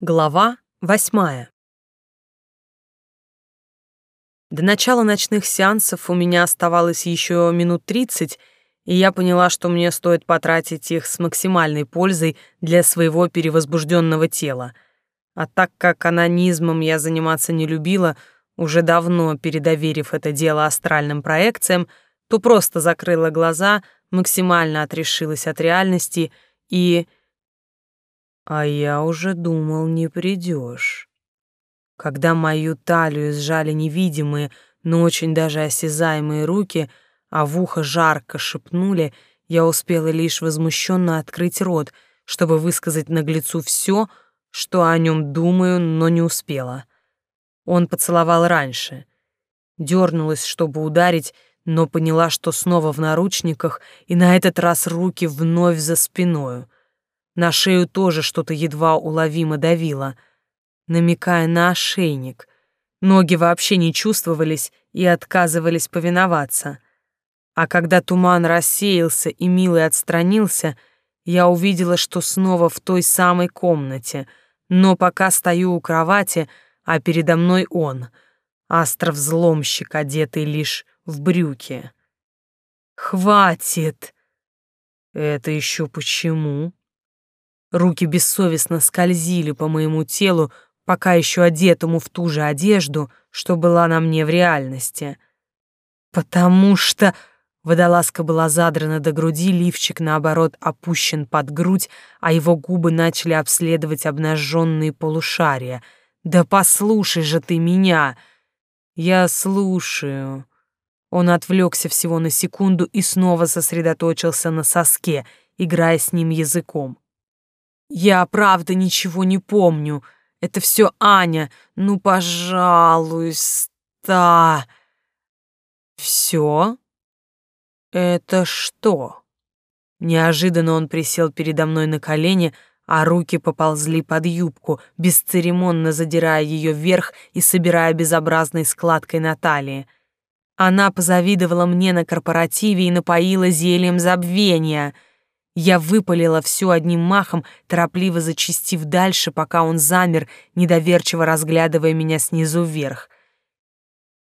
Глава восьмая. До начала ночных сеансов у меня оставалось еще минут тридцать, и я поняла, что мне стоит потратить их с максимальной пользой для своего перевозбужденного тела. А так как анонизмом я заниматься не любила, уже давно передоверив это дело астральным проекциям, то просто закрыла глаза, максимально отрешилась от реальности и а я уже думал, не придешь. Когда мою талию сжали невидимые, но очень даже осязаемые руки, а в ухо жарко шепнули, я успела лишь возмущенно открыть рот, чтобы высказать наглецу все, что о нем думаю, но не успела. Он поцеловал раньше. Дернулась, чтобы ударить, но поняла, что снова в наручниках, и на этот раз руки вновь за спиною — на шею тоже что-то едва уловимо давило, намекая на ошейник. Ноги вообще не чувствовались и отказывались повиноваться. А когда туман рассеялся и Милый отстранился, я увидела, что снова в той самой комнате, но пока стою у кровати, а передо мной он, астров-взломщик, одетый лишь в брюки. «Хватит!» «Это еще почему?» Руки бессовестно скользили по моему телу, пока еще одетому в ту же одежду, что была на мне в реальности. Потому что водолазка была задрана до груди, лифчик, наоборот, опущен под грудь, а его губы начали обследовать обнаженные полушария. «Да послушай же ты меня!» «Я слушаю». Он отвлекся всего на секунду и снова сосредоточился на соске, играя с ним языком. Я правда ничего не помню. Это все Аня. Ну, пожалуйста. Все? Это что? Неожиданно он присел передо мной на колени, а руки поползли под юбку, бесцеремонно задирая ее вверх и собирая безобразной складкой на талии. Она позавидовала мне на корпоративе и напоила зельем забвения — я выпалила все одним махом, торопливо зачистив дальше, пока он замер, недоверчиво разглядывая меня снизу вверх.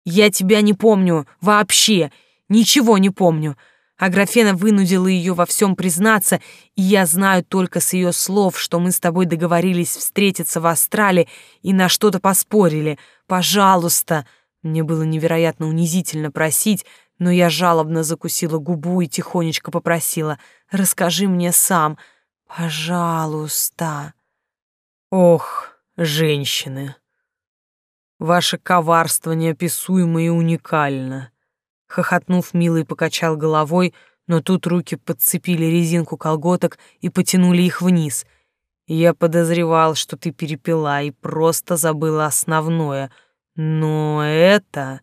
«Я тебя не помню, вообще, ничего не помню». Аграфена вынудила ее во всем признаться, и я знаю только с ее слов, что мы с тобой договорились встретиться в Астрале и на что-то поспорили. Пожалуйста!» Мне было невероятно унизительно просить, но я жалобно закусила губу и тихонечко попросила «Расскажи мне сам, пожалуйста». Ох, женщины, ваше коварство неописуемо и уникально. Хохотнув, Милый покачал головой, но тут руки подцепили резинку колготок и потянули их вниз. Я подозревал, что ты перепила и просто забыла основное. Но это...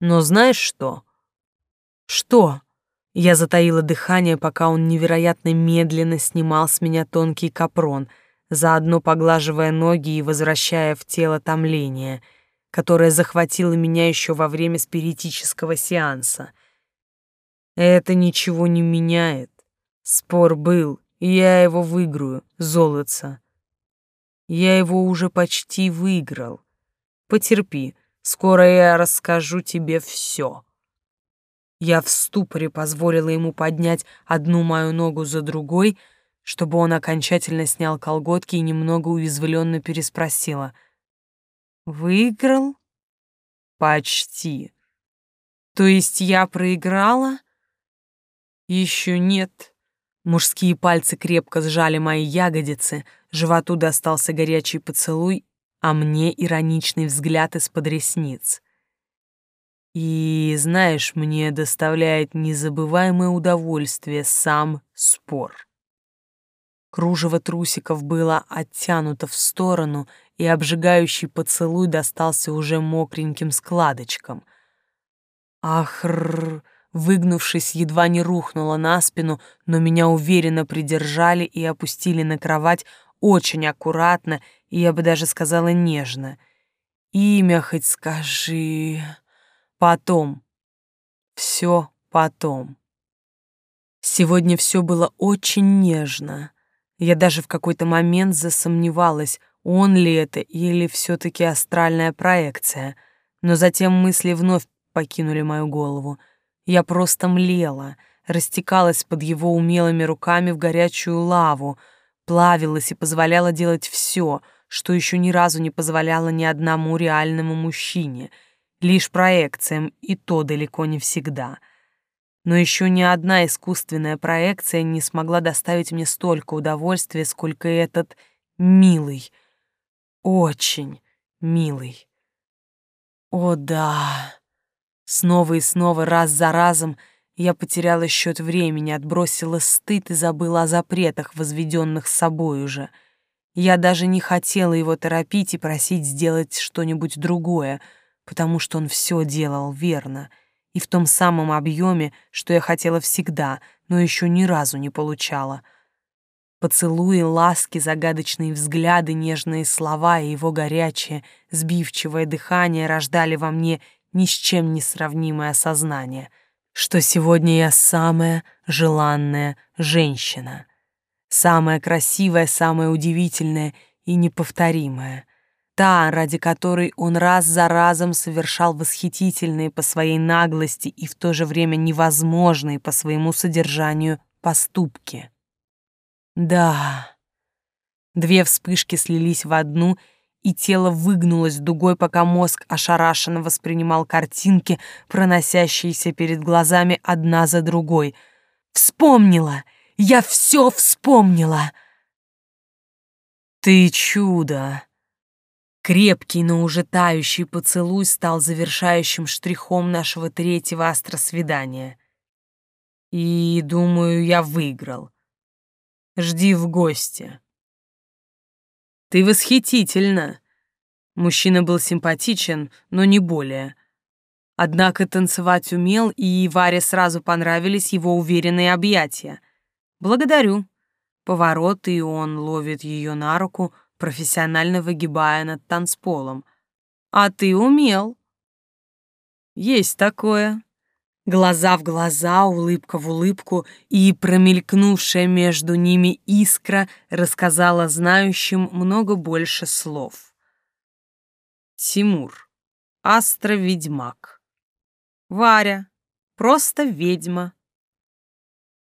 Но знаешь что? Что? Я затаила дыхание, пока он невероятно медленно снимал с меня тонкий капрон, заодно поглаживая ноги и возвращая в тело томление, которое захватило меня еще во время спиритического сеанса. Это ничего не меняет. Спор был, и я его выиграю, золотца. Я его уже почти выиграл. Потерпи, Скоро я расскажу тебе все. Я в ступоре позволила ему поднять одну мою ногу за другой, чтобы он окончательно снял колготки и немного уязвленно переспросила. «Выиграл?» «Почти. То есть я проиграла?» «Еще нет». Мужские пальцы крепко сжали мои ягодицы, животу достался горячий поцелуй, а мне ироничный взгляд из-под ресниц. И, знаешь, мне доставляет незабываемое удовольствие сам спор. Кружево трусиков было оттянуто в сторону, и обжигающий поцелуй достался уже мокреньким складочкам. Ахр, выгнувшись, едва не рухнула на спину, но меня уверенно придержали и опустили на кровать очень аккуратно и я бы даже сказала нежно. Имя хоть скажи. Потом. Все потом. Сегодня все было очень нежно. Я даже в какой-то момент засомневалась, он ли это или все-таки астральная проекция, но затем мысли вновь покинули мою голову. Я просто млела, растекалась под его умелыми руками в горячую лаву, плавилась и позволяла делать все, что еще ни разу не позволяло ни одному реальному мужчине, лишь проекциям, и то далеко не всегда. Но еще ни одна искусственная проекция не смогла доставить мне столько удовольствия, сколько этот милый, очень милый. О да! Снова и снова, раз за разом, я потеряла счет времени, отбросила стыд и забыла о запретах, возведенных собой уже. Я даже не хотела его торопить и просить сделать что-нибудь другое, потому что он все делал верно и в том самом объеме, что я хотела всегда, но еще ни разу не получала — Поцелуи, ласки, загадочные взгляды, нежные слова и его горячее, сбивчивое дыхание рождали во мне ни с чем не сравнимое осознание, что сегодня я самая желанная женщина, самая красивая, самая удивительная и неповторимая, та, ради которой он раз за разом совершал восхитительные по своей наглости и в то же время невозможные по своему содержанию поступки. Да. Две вспышки слились в одну, и тело выгнулось дугой, пока мозг ошарашенно воспринимал картинки, проносящиеся перед глазами одна за другой. «Вспомнила! Я все вспомнила!» «Ты чудо!» Крепкий, но уже тающий поцелуй стал завершающим штрихом нашего третьего астросвидания. И, думаю, я выиграл. Жди в гости. Ты восхитительна. Мужчина был симпатичен, но не более. Однако танцевать умел, и Варе сразу понравились его уверенные объятия. Благодарю. Поворот, и он ловит ее на руку, профессионально выгибая над танцполом. А ты умел. Есть такое глаза в глаза, улыбка в улыбку, и промелькнувшая между ними искра рассказала знающим много больше слов. Тимур, астро-ведьмак. Варя, просто ведьма.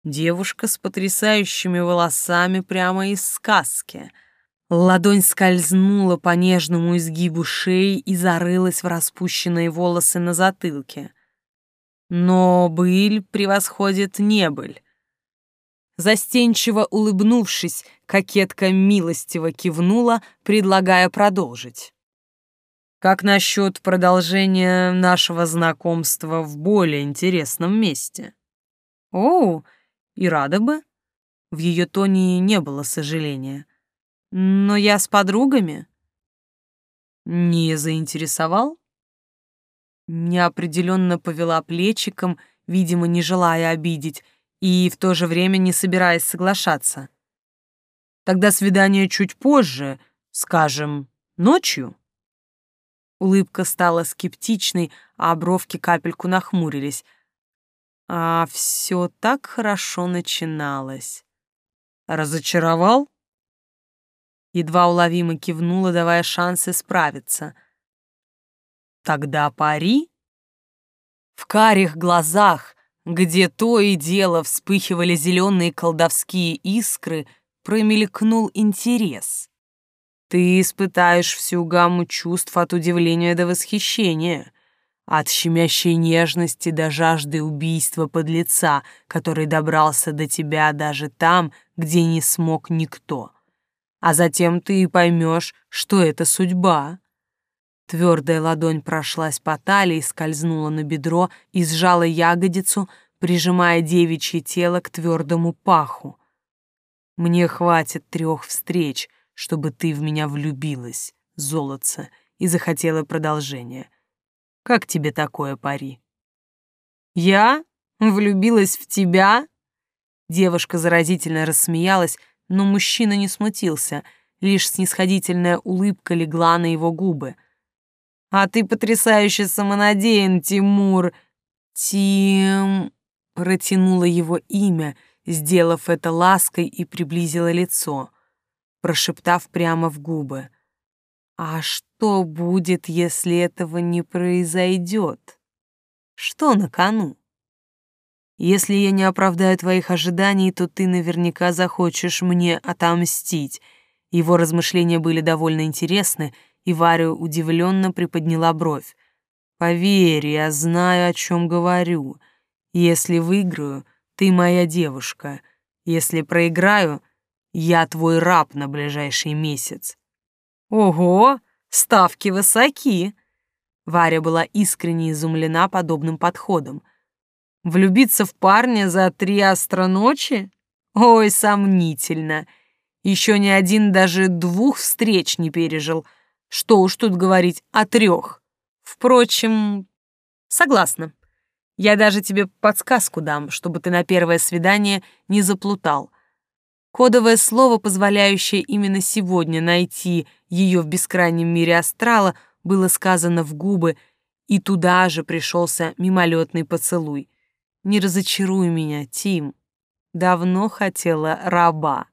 Девушка с потрясающими волосами прямо из сказки. Ладонь скользнула по нежному изгибу шеи и зарылась в распущенные волосы на затылке — но быль превосходит небыль. Застенчиво улыбнувшись, кокетка милостиво кивнула, предлагая продолжить. Как насчет продолжения нашего знакомства в более интересном месте? О, и рада бы. В ее тоне не было сожаления. Но я с подругами. Не заинтересовал? Неопределенно повела плечиком, видимо, не желая обидеть, и в то же время не собираясь соглашаться. Тогда свидание чуть позже, скажем, ночью. Улыбка стала скептичной, а бровки капельку нахмурились. А все так хорошо начиналось. Разочаровал? Едва уловимо кивнула, давая шансы справиться. Тогда пари? В карих глазах, где то и дело вспыхивали зеленые колдовские искры, промелькнул интерес. Ты испытаешь всю гамму чувств от удивления до восхищения, от щемящей нежности до жажды убийства подлеца, который добрался до тебя даже там, где не смог никто. А затем ты и поймешь, что это судьба. Твердая ладонь прошлась по талии, скользнула на бедро и сжала ягодицу, прижимая девичье тело к твердому паху. «Мне хватит трех встреч, чтобы ты в меня влюбилась, золотце, и захотела продолжения. Как тебе такое пари?» «Я? Влюбилась в тебя?» Девушка заразительно рассмеялась, но мужчина не смутился, лишь снисходительная улыбка легла на его губы — а ты потрясающе самонадеян, Тимур. Тим... Протянула его имя, сделав это лаской и приблизила лицо, прошептав прямо в губы. «А что будет, если этого не произойдет? Что на кону?» Если я не оправдаю твоих ожиданий, то ты наверняка захочешь мне отомстить. Его размышления были довольно интересны, и Варя удивленно приподняла бровь. Поверь, я знаю, о чем говорю. Если выиграю, ты моя девушка. Если проиграю, я твой раб на ближайший месяц. Ого, ставки высоки. Варя была искренне изумлена подобным подходом — Влюбиться в парня за три астра? Ой, сомнительно. Еще ни один даже двух встреч не пережил. Что уж тут говорить о трех. Впрочем, согласна. Я даже тебе подсказку дам, чтобы ты на первое свидание не заплутал. Кодовое слово, позволяющее именно сегодня найти ее в бескрайнем мире астрала, было сказано в губы, и туда же пришелся мимолетный поцелуй. Не разочаруй меня, Тим. Давно хотела раба.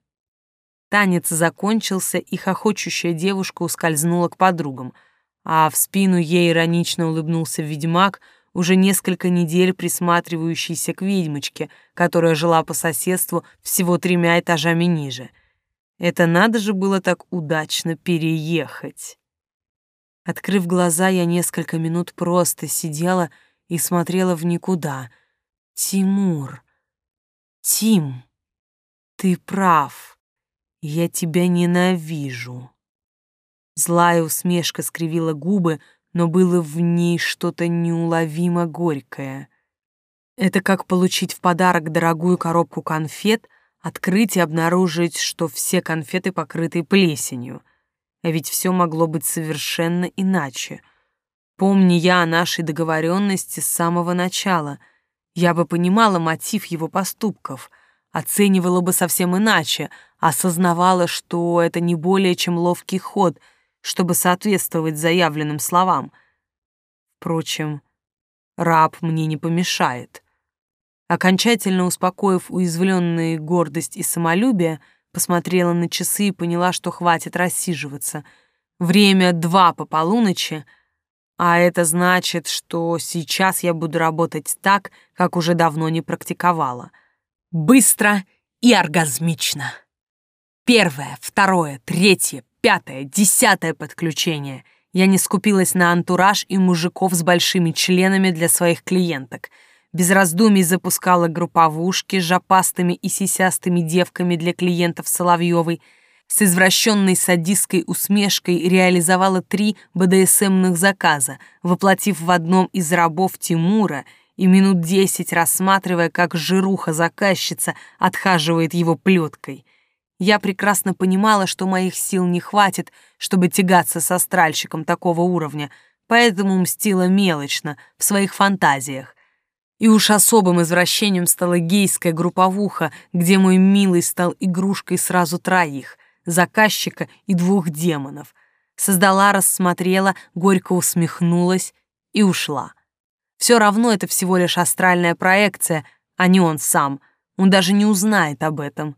Танец закончился, и хохочущая девушка ускользнула к подругам, а в спину ей иронично улыбнулся ведьмак, уже несколько недель присматривающийся к ведьмочке, которая жила по соседству всего тремя этажами ниже. Это надо же было так удачно переехать. Открыв глаза, я несколько минут просто сидела и смотрела в никуда — Тимур, Тим, ты прав. Я тебя ненавижу. Злая усмешка скривила губы, но было в ней что-то неуловимо горькое. Это как получить в подарок дорогую коробку конфет, открыть и обнаружить, что все конфеты покрыты плесенью. А ведь все могло быть совершенно иначе. Помни я о нашей договоренности с самого начала — я бы понимала мотив его поступков, оценивала бы совсем иначе, осознавала, что это не более чем ловкий ход, чтобы соответствовать заявленным словам. Впрочем, раб мне не помешает. Окончательно успокоив уязвленные гордость и самолюбие, посмотрела на часы и поняла, что хватит рассиживаться. Время два по полуночи — а это значит, что сейчас я буду работать так, как уже давно не практиковала. Быстро и оргазмично. Первое, второе, третье, пятое, десятое подключение. Я не скупилась на антураж и мужиков с большими членами для своих клиенток. Без раздумий запускала групповушки с жопастыми и сисястыми девками для клиентов Соловьевой — с извращенной садистской усмешкой реализовала три БДСМных заказа, воплотив в одном из рабов Тимура и минут десять рассматривая, как жируха-заказчица отхаживает его плеткой. Я прекрасно понимала, что моих сил не хватит, чтобы тягаться со стральщиком такого уровня, поэтому мстила мелочно, в своих фантазиях. И уж особым извращением стала гейская групповуха, где мой милый стал игрушкой сразу троих заказчика и двух демонов. Создала, рассмотрела, горько усмехнулась и ушла. Все равно это всего лишь астральная проекция, а не он сам. Он даже не узнает об этом.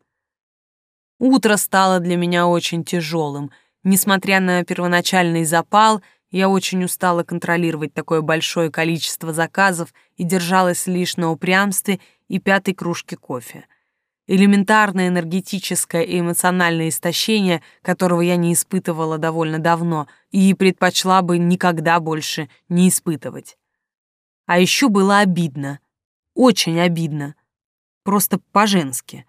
Утро стало для меня очень тяжелым. Несмотря на первоначальный запал, я очень устала контролировать такое большое количество заказов и держалась лишь на упрямстве и пятой кружке кофе элементарное энергетическое и эмоциональное истощение, которого я не испытывала довольно давно и предпочла бы никогда больше не испытывать. А еще было обидно, очень обидно, просто по-женски.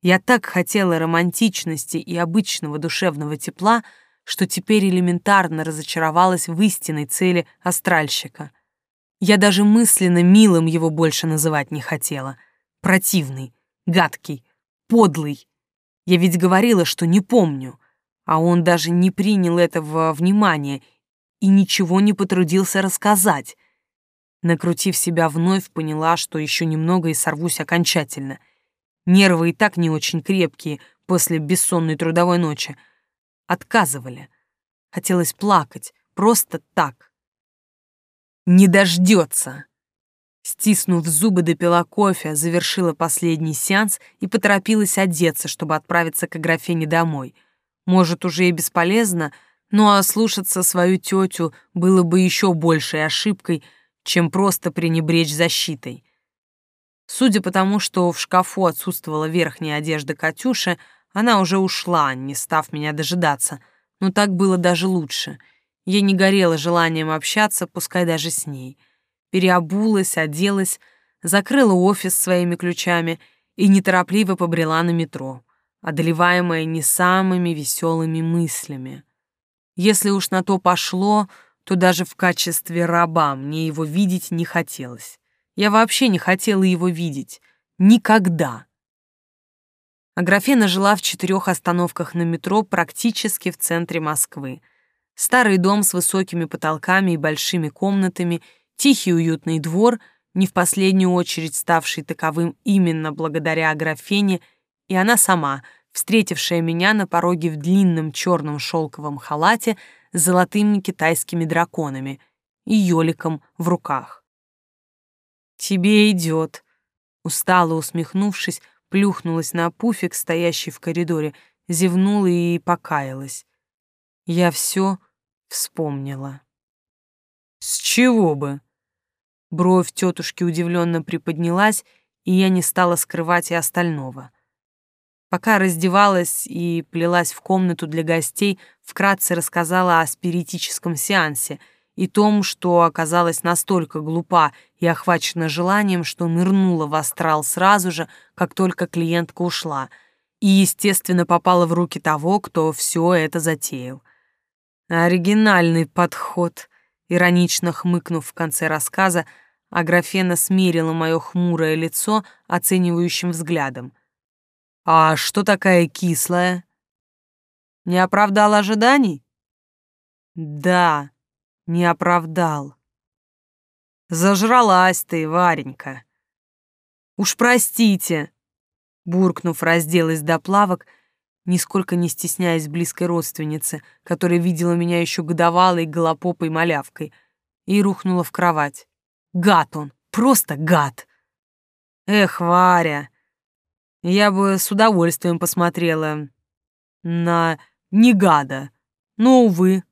Я так хотела романтичности и обычного душевного тепла, что теперь элементарно разочаровалась в истинной цели астральщика. Я даже мысленно милым его больше называть не хотела. Противный, гадкий, подлый. Я ведь говорила, что не помню, а он даже не принял этого внимания и ничего не потрудился рассказать. Накрутив себя вновь, поняла, что еще немного и сорвусь окончательно. Нервы и так не очень крепкие после бессонной трудовой ночи. Отказывали. Хотелось плакать, просто так. Не дождется. Стиснув зубы, допила кофе, завершила последний сеанс и поторопилась одеться, чтобы отправиться к Аграфене домой. Может, уже и бесполезно, но ослушаться свою тетю было бы еще большей ошибкой, чем просто пренебречь защитой. Судя по тому, что в шкафу отсутствовала верхняя одежда Катюши, она уже ушла, не став меня дожидаться, но так было даже лучше. Я не горела желанием общаться, пускай даже с ней — переобулась, оделась, закрыла офис своими ключами и неторопливо побрела на метро, одолеваемая не самыми веселыми мыслями. Если уж на то пошло, то даже в качестве раба мне его видеть не хотелось. Я вообще не хотела его видеть. Никогда. Аграфена жила в четырех остановках на метро практически в центре Москвы. Старый дом с высокими потолками и большими комнатами — Тихий уютный двор, не в последнюю очередь ставший таковым именно благодаря Аграфене, и она сама, встретившая меня на пороге в длинном черном шелковом халате с золотыми китайскими драконами и еликом в руках. «Тебе идет», — устало усмехнувшись, плюхнулась на пуфик, стоящий в коридоре, зевнула и покаялась. Я все вспомнила. «С чего бы?» Бровь тетушки удивленно приподнялась, и я не стала скрывать и остального. Пока раздевалась и плелась в комнату для гостей, вкратце рассказала о спиритическом сеансе и том, что оказалась настолько глупа и охвачена желанием, что нырнула в астрал сразу же, как только клиентка ушла, и, естественно, попала в руки того, кто все это затеял. Оригинальный подход — Иронично хмыкнув в конце рассказа, Аграфена смерила мое хмурое лицо оценивающим взглядом. «А что такая кислая?» «Не оправдал ожиданий?» «Да, не оправдал». «Зажралась ты, Варенька». «Уж простите», — буркнув, разделась до плавок, — нисколько не стесняясь близкой родственницы, которая видела меня еще годовалой голопопой малявкой, и рухнула в кровать. Гад он, просто гад! Эх, Варя, я бы с удовольствием посмотрела на негада, но, увы.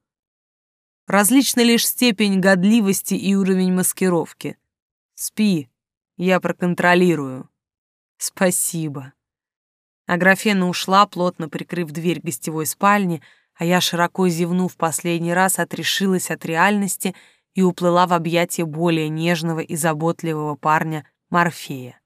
Различна лишь степень годливости и уровень маскировки. Спи, я проконтролирую. Спасибо. Аграфена ушла, плотно прикрыв дверь гостевой спальни, а я, широко зевнув последний раз, отрешилась от реальности и уплыла в объятия более нежного и заботливого парня Морфея.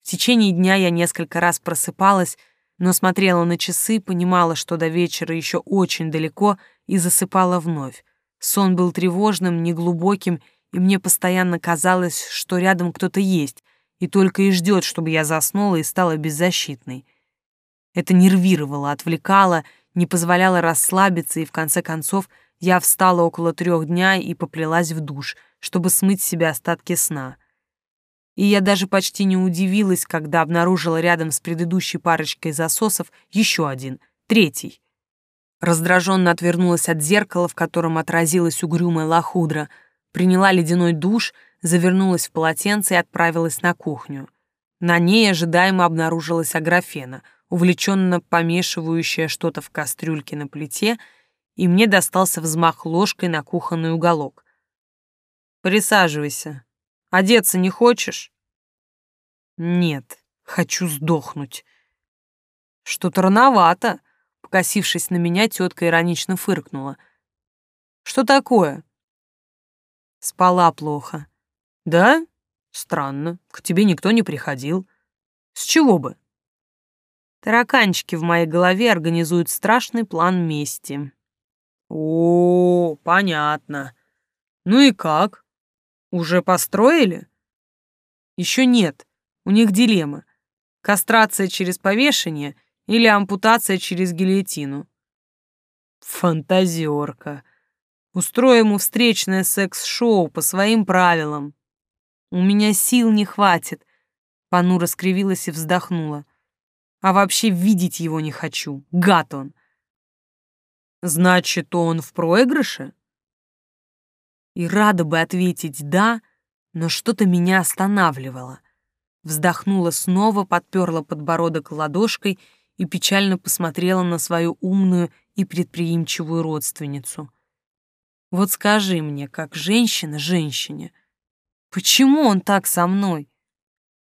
В течение дня я несколько раз просыпалась, но смотрела на часы, понимала, что до вечера еще очень далеко, и засыпала вновь. Сон был тревожным, неглубоким, и мне постоянно казалось, что рядом кто-то есть, и только и ждет, чтобы я заснула и стала беззащитной. Это нервировало, отвлекало, не позволяло расслабиться, и в конце концов я встала около трех дня и поплелась в душ, чтобы смыть с себя остатки сна. И я даже почти не удивилась, когда обнаружила рядом с предыдущей парочкой засосов еще один, третий. Раздраженно отвернулась от зеркала, в котором отразилась угрюмая лохудра, приняла ледяной душ — завернулась в полотенце и отправилась на кухню. На ней ожидаемо обнаружилась Аграфена, увлеченно помешивающая что-то в кастрюльке на плите, и мне достался взмах ложкой на кухонный уголок. «Присаживайся. Одеться не хочешь?» «Нет, хочу сдохнуть». «Что-то рановато», — покосившись на меня, тетка иронично фыркнула. «Что такое?» «Спала плохо. Да? Странно. К тебе никто не приходил. С чего бы? Тараканчики в моей голове организуют страшный план мести. О, понятно. Ну и как? Уже построили? Еще нет. У них дилемма. Кастрация через повешение или ампутация через гильотину. Фантазерка. Устроим ему встречное секс-шоу по своим правилам. У меня сил не хватит. Понуро скривилась и вздохнула. А вообще видеть его не хочу. Гад он. Значит, он в проигрыше? И рада бы ответить «да», Но что-то меня останавливало. Вздохнула снова, подперла подбородок ладошкой и печально посмотрела на свою умную и предприимчивую родственницу. Вот скажи мне, как женщина женщине, почему он так со мной?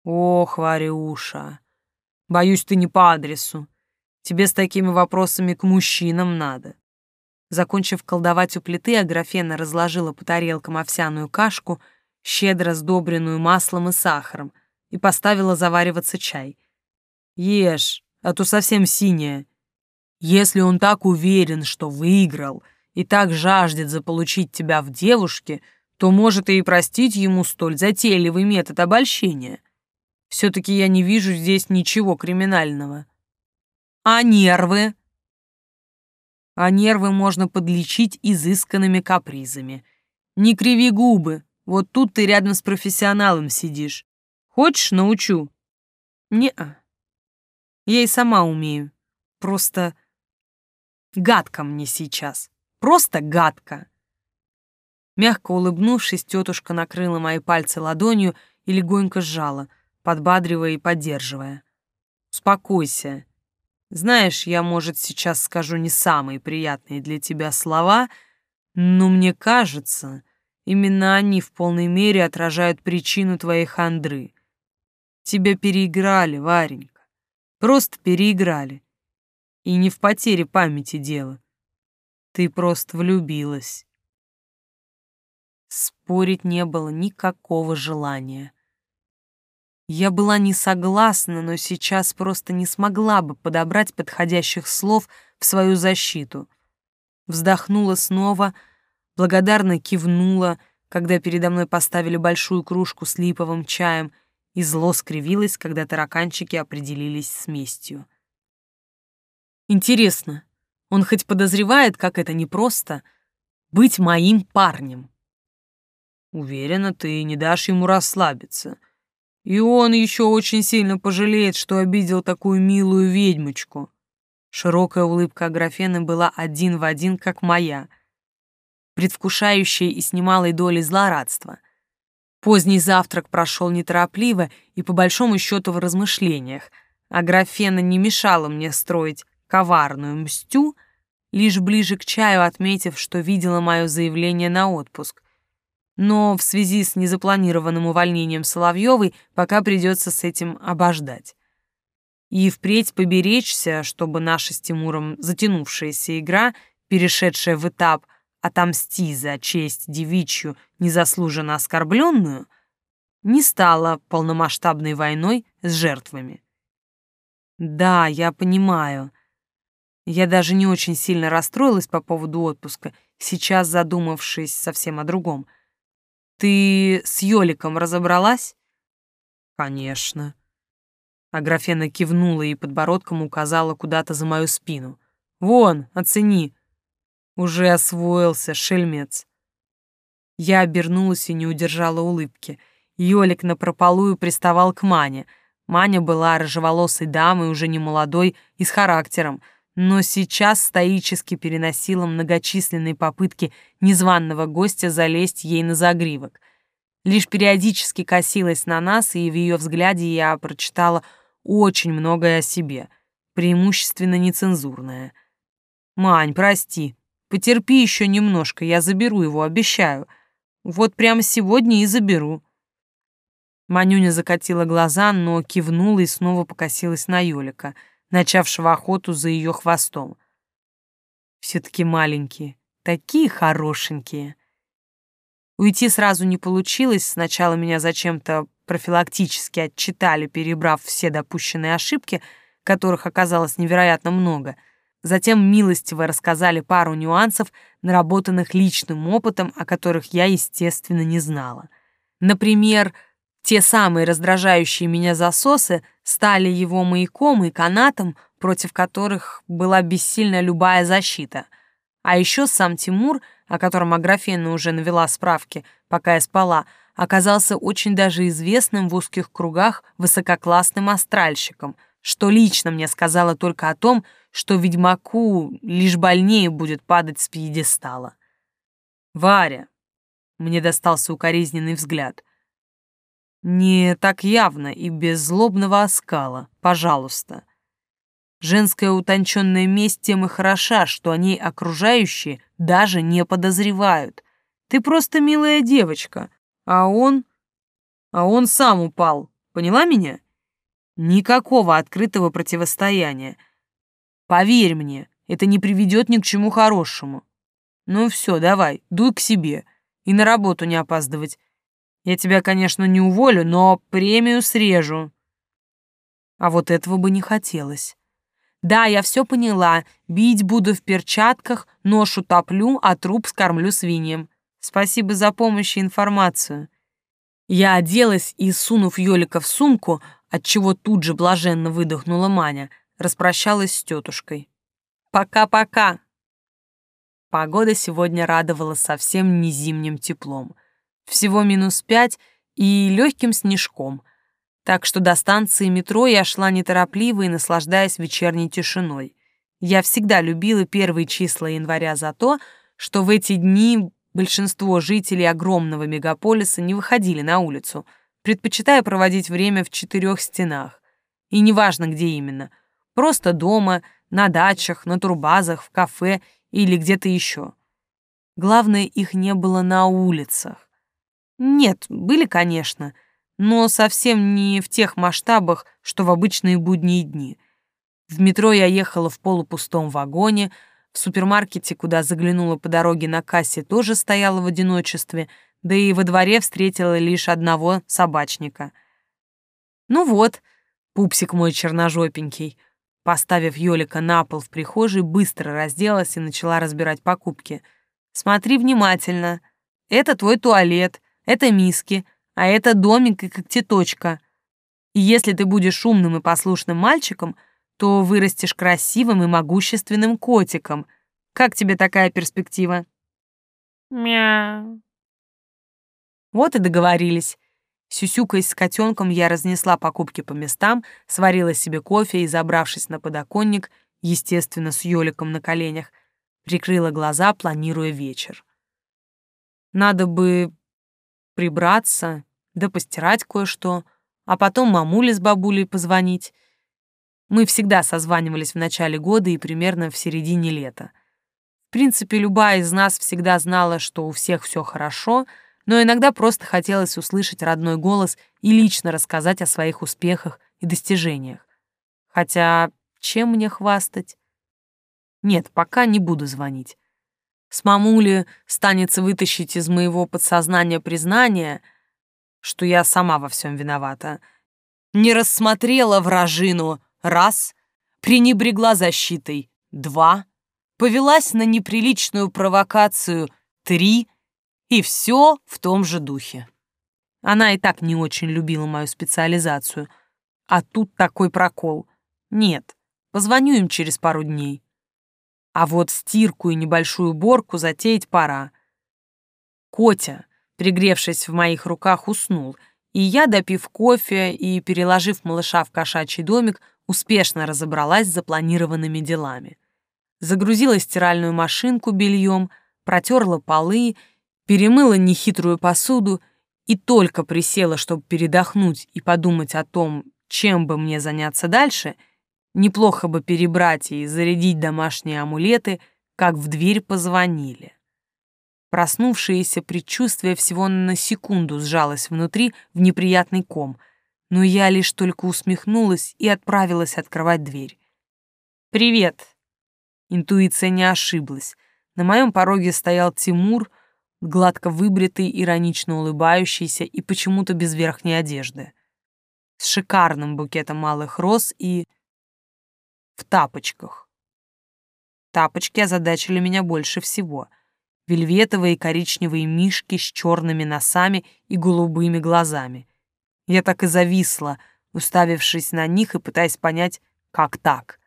Ох, Варюша, боюсь, ты не по адресу. Тебе с такими вопросами к мужчинам надо. Закончив колдовать у плиты, Аграфена разложила по тарелкам овсяную кашку, щедро сдобренную маслом и сахаром, и поставила завариваться чай. «Ешь, а то совсем синяя. Если он так уверен, что выиграл, и так жаждет заполучить тебя в девушке, то может и простить ему столь затейливый метод обольщения. Все-таки я не вижу здесь ничего криминального. А нервы? А нервы можно подлечить изысканными капризами. Не криви губы, вот тут ты рядом с профессионалом сидишь. Хочешь, научу? Не-а. Я и сама умею. Просто гадко мне сейчас. Просто гадко. Мягко улыбнувшись, тетушка накрыла мои пальцы ладонью и легонько сжала, подбадривая и поддерживая. «Успокойся. Знаешь, я, может, сейчас скажу не самые приятные для тебя слова, но мне кажется, именно они в полной мере отражают причину твоей хандры. Тебя переиграли, Варенька. Просто переиграли. И не в потере памяти дело. Ты просто влюбилась. Спорить не было никакого желания. Я была не согласна, но сейчас просто не смогла бы подобрать подходящих слов в свою защиту. Вздохнула снова, благодарно кивнула, когда передо мной поставили большую кружку с липовым чаем — и зло скривилось, когда тараканчики определились с местью. Интересно, он хоть подозревает, как это непросто быть моим парнем? Уверена, ты не дашь ему расслабиться. И он еще очень сильно пожалеет, что обидел такую милую ведьмочку. Широкая улыбка Аграфены была один в один, как моя, предвкушающая и с немалой долей злорадства. Поздний завтрак прошел неторопливо и по большому счету в размышлениях, а графена не мешала мне строить коварную мстю, лишь ближе к чаю отметив, что видела мое заявление на отпуск. Но в связи с незапланированным увольнением Соловьевой пока придется с этим обождать. И впредь поберечься, чтобы наша с Тимуром затянувшаяся игра, перешедшая в этап отомсти за честь девичью, незаслуженно оскорбленную, не стала полномасштабной войной с жертвами. Да, я понимаю. Я даже не очень сильно расстроилась по поводу отпуска, сейчас задумавшись совсем о другом. Ты с Ёликом разобралась? Конечно. Аграфена кивнула и подбородком указала куда-то за мою спину. Вон, оцени. Уже освоился, шельмец. Я обернулась и не удержала улыбки. Ёлик напропалую приставал к Мане. Маня была рыжеволосой дамой, уже не молодой и с характером, но сейчас стоически переносила многочисленные попытки незваного гостя залезть ей на загривок. Лишь периодически косилась на нас, и в ее взгляде я прочитала очень многое о себе, преимущественно нецензурное. «Мань, прости», Потерпи еще немножко, я заберу его, обещаю. Вот прямо сегодня и заберу». Манюня закатила глаза, но кивнула и снова покосилась на Ёлика, начавшего охоту за ее хвостом. Все-таки маленькие, такие хорошенькие. Уйти сразу не получилось, сначала меня зачем-то профилактически отчитали, перебрав все допущенные ошибки, которых оказалось невероятно много — Затем милостиво рассказали пару нюансов, наработанных личным опытом, о которых я, естественно, не знала. Например, те самые раздражающие меня засосы стали его маяком и канатом, против которых была бессильна любая защита. А еще сам Тимур, о котором Аграфена уже навела справки, пока я спала, оказался очень даже известным в узких кругах высококлассным астральщиком, что лично мне сказала только о том, что ведьмаку лишь больнее будет падать с пьедестала. «Варя!» — мне достался укоризненный взгляд. Не так явно и без злобного оскала, пожалуйста. Женская утонченная месть тем и хороша, что о ней окружающие даже не подозревают. Ты просто милая девочка, а он... А он сам упал, поняла меня? Никакого открытого противостояния. Поверь мне, это не приведет ни к чему хорошему. Ну все, давай, дуй к себе и на работу не опаздывать. Я тебя, конечно, не уволю, но премию срежу. А вот этого бы не хотелось. Да, я все поняла. Бить буду в перчатках, нож утоплю, а труп скормлю свиньям. Спасибо за помощь и информацию. Я оделась и, сунув Ёлика в сумку, отчего тут же блаженно выдохнула Маня, распрощалась с тетушкой. Пока-пока. Погода сегодня радовала совсем не зимним теплом всего минус пять и легким снежком, так что до станции метро я шла неторопливо и наслаждаясь вечерней тишиной. Я всегда любила первые числа января за то, что в эти дни большинство жителей огромного мегаполиса не выходили на улицу, предпочитая проводить время в четырех стенах. И неважно, где именно. Просто дома, на дачах, на турбазах, в кафе или где-то еще. Главное, их не было на улицах. Нет, были, конечно, но совсем не в тех масштабах, что в обычные будние дни. В метро я ехала в полупустом вагоне, в супермаркете, куда заглянула по дороге на кассе, тоже стояла в одиночестве, да и во дворе встретила лишь одного собачника. Ну вот, пупсик мой черножопенький. Поставив Ёлика на пол в прихожей, быстро разделась и начала разбирать покупки. «Смотри внимательно. Это твой туалет это миски, а это домик и когтеточка. И если ты будешь умным и послушным мальчиком, то вырастешь красивым и могущественным котиком. Как тебе такая перспектива? Мяу. Вот и договорились. Сюсюкаясь с котенком, я разнесла покупки по местам, сварила себе кофе и, забравшись на подоконник, естественно, с Ёликом на коленях, прикрыла глаза, планируя вечер. Надо бы прибраться, да постирать кое-что, а потом мамуле с бабулей позвонить. Мы всегда созванивались в начале года и примерно в середине лета. В принципе, любая из нас всегда знала, что у всех все хорошо, но иногда просто хотелось услышать родной голос и лично рассказать о своих успехах и достижениях. Хотя чем мне хвастать? Нет, пока не буду звонить с мамули станется вытащить из моего подсознания признание, что я сама во всем виновата. Не рассмотрела вражину — раз, пренебрегла защитой — два, повелась на неприличную провокацию — три, и все в том же духе. Она и так не очень любила мою специализацию, а тут такой прокол. Нет, позвоню им через пару дней. А вот стирку и небольшую уборку затеять пора. Котя, пригревшись в моих руках, уснул, и я, допив кофе и переложив малыша в кошачий домик, успешно разобралась с запланированными делами. Загрузила стиральную машинку бельем, протерла полы, перемыла нехитрую посуду и только присела, чтобы передохнуть и подумать о том, чем бы мне заняться дальше — Неплохо бы перебрать и зарядить домашние амулеты, как в дверь позвонили. Проснувшееся предчувствие всего на секунду сжалось внутри в неприятный ком, но я лишь только усмехнулась и отправилась открывать дверь. «Привет!» Интуиция не ошиблась. На моем пороге стоял Тимур, гладко выбритый, иронично улыбающийся и почему-то без верхней одежды. С шикарным букетом малых роз и в тапочках. Тапочки озадачили меня больше всего. Вельветовые коричневые мишки с черными носами и голубыми глазами. Я так и зависла, уставившись на них и пытаясь понять, как так.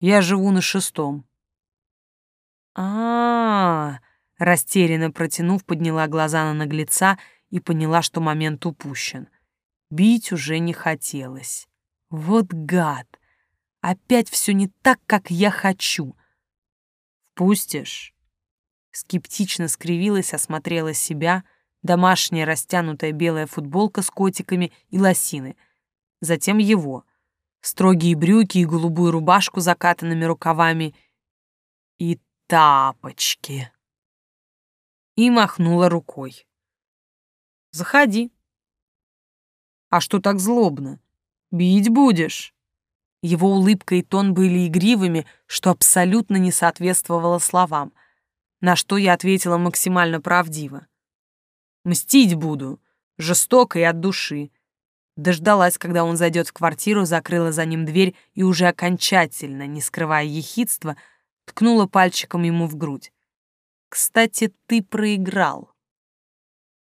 Я живу на шестом. А, -а, -а растерянно протянув, подняла глаза на наглеца и поняла, что момент упущен. Бить уже не хотелось. Вот гад! Опять все не так, как я хочу. Впустишь? Скептично скривилась, осмотрела себя, домашняя растянутая белая футболка с котиками и лосины, затем его, строгие брюки и голубую рубашку закатанными рукавами и тапочки. И махнула рукой. «Заходи». «А что так злобно? Бить будешь?» Его улыбка и тон были игривыми, что абсолютно не соответствовало словам, на что я ответила максимально правдиво. «Мстить буду, жестоко и от души». Дождалась, когда он зайдет в квартиру, закрыла за ним дверь и уже окончательно, не скрывая ехидства, ткнула пальчиком ему в грудь. «Кстати, ты проиграл».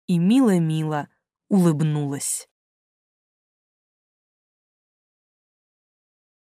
И мило-мило улыбнулась.